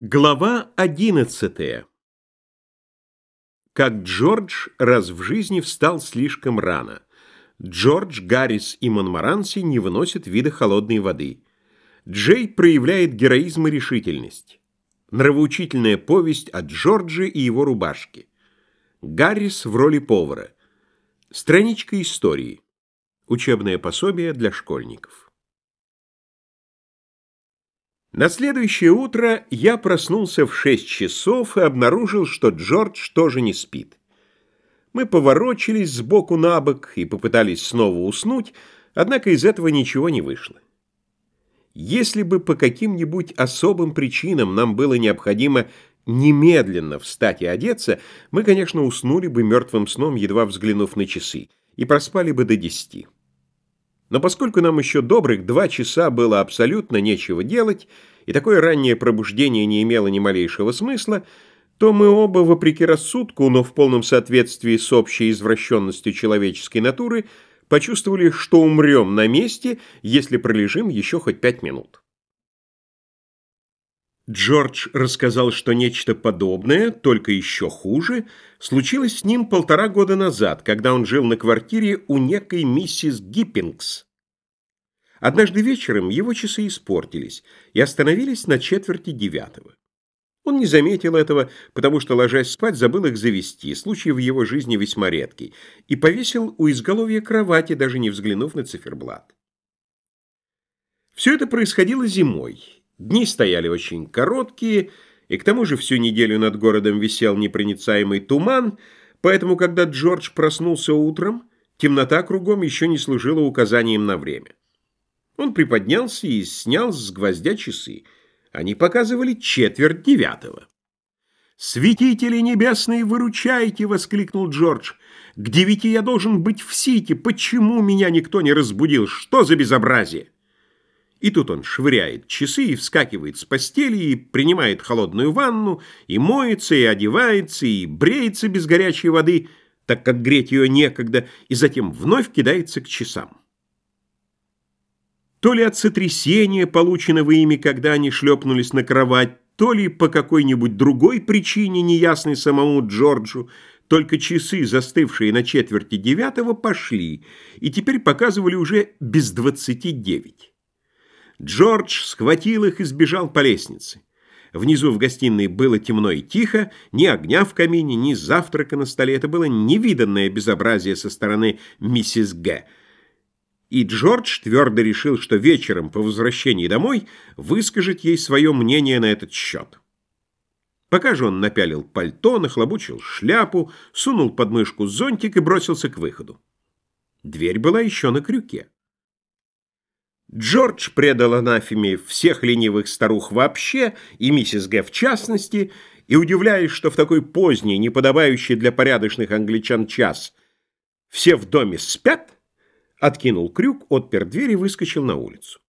Глава одиннадцатая. Как Джордж раз в жизни встал слишком рано. Джордж, Гаррис и Монмаранси не выносят вида холодной воды. Джей проявляет героизм и решительность. Нравоучительная повесть о Джордже и его рубашке. Гаррис в роли повара. Страничка истории. Учебное пособие для школьников. На следующее утро я проснулся в шесть часов и обнаружил, что Джордж тоже не спит. Мы поворочились сбоку на бок и попытались снова уснуть, однако из этого ничего не вышло. Если бы по каким-нибудь особым причинам нам было необходимо немедленно встать и одеться, мы, конечно, уснули бы мертвым сном, едва взглянув на часы, и проспали бы до десяти. Но поскольку нам еще добрых два часа было абсолютно нечего делать, и такое раннее пробуждение не имело ни малейшего смысла, то мы оба, вопреки рассудку, но в полном соответствии с общей извращенностью человеческой натуры, почувствовали, что умрем на месте, если пролежим еще хоть пять минут. Джордж рассказал, что нечто подобное, только еще хуже, случилось с ним полтора года назад, когда он жил на квартире у некой миссис Гиппингс. Однажды вечером его часы испортились и остановились на четверти девятого. Он не заметил этого, потому что, ложась спать, забыл их завести, случай в его жизни весьма редкий, и повесил у изголовья кровати, даже не взглянув на циферблат. Все это происходило зимой. Дни стояли очень короткие, и к тому же всю неделю над городом висел непроницаемый туман, поэтому, когда Джордж проснулся утром, темнота кругом еще не служила указанием на время. Он приподнялся и снял с гвоздя часы. Они показывали четверть девятого. «Светители небесные, выручайте!» — воскликнул Джордж. «К девяти я должен быть в Сити. Почему меня никто не разбудил? Что за безобразие?» И тут он швыряет часы и вскакивает с постели, и принимает холодную ванну, и моется, и одевается, и бреется без горячей воды, так как греть ее некогда, и затем вновь кидается к часам. То ли от сотрясения, полученного ими, когда они шлепнулись на кровать, то ли по какой-нибудь другой причине, неясной самому Джорджу, только часы, застывшие на четверти девятого, пошли, и теперь показывали уже без двадцати девять. Джордж схватил их и сбежал по лестнице. Внизу в гостиной было темно и тихо, ни огня в камине, ни завтрака на столе. Это было невиданное безобразие со стороны миссис Г. И Джордж твердо решил, что вечером по возвращении домой выскажет ей свое мнение на этот счет. Пока же он напялил пальто, нахлобучил шляпу, сунул под мышку зонтик и бросился к выходу. Дверь была еще на крюке. Джордж предал анафеме всех ленивых старух вообще, и миссис Г. в частности, и, удивляясь, что в такой поздний, неподобающий для порядочных англичан час, все в доме спят, откинул крюк, отпер дверь и выскочил на улицу.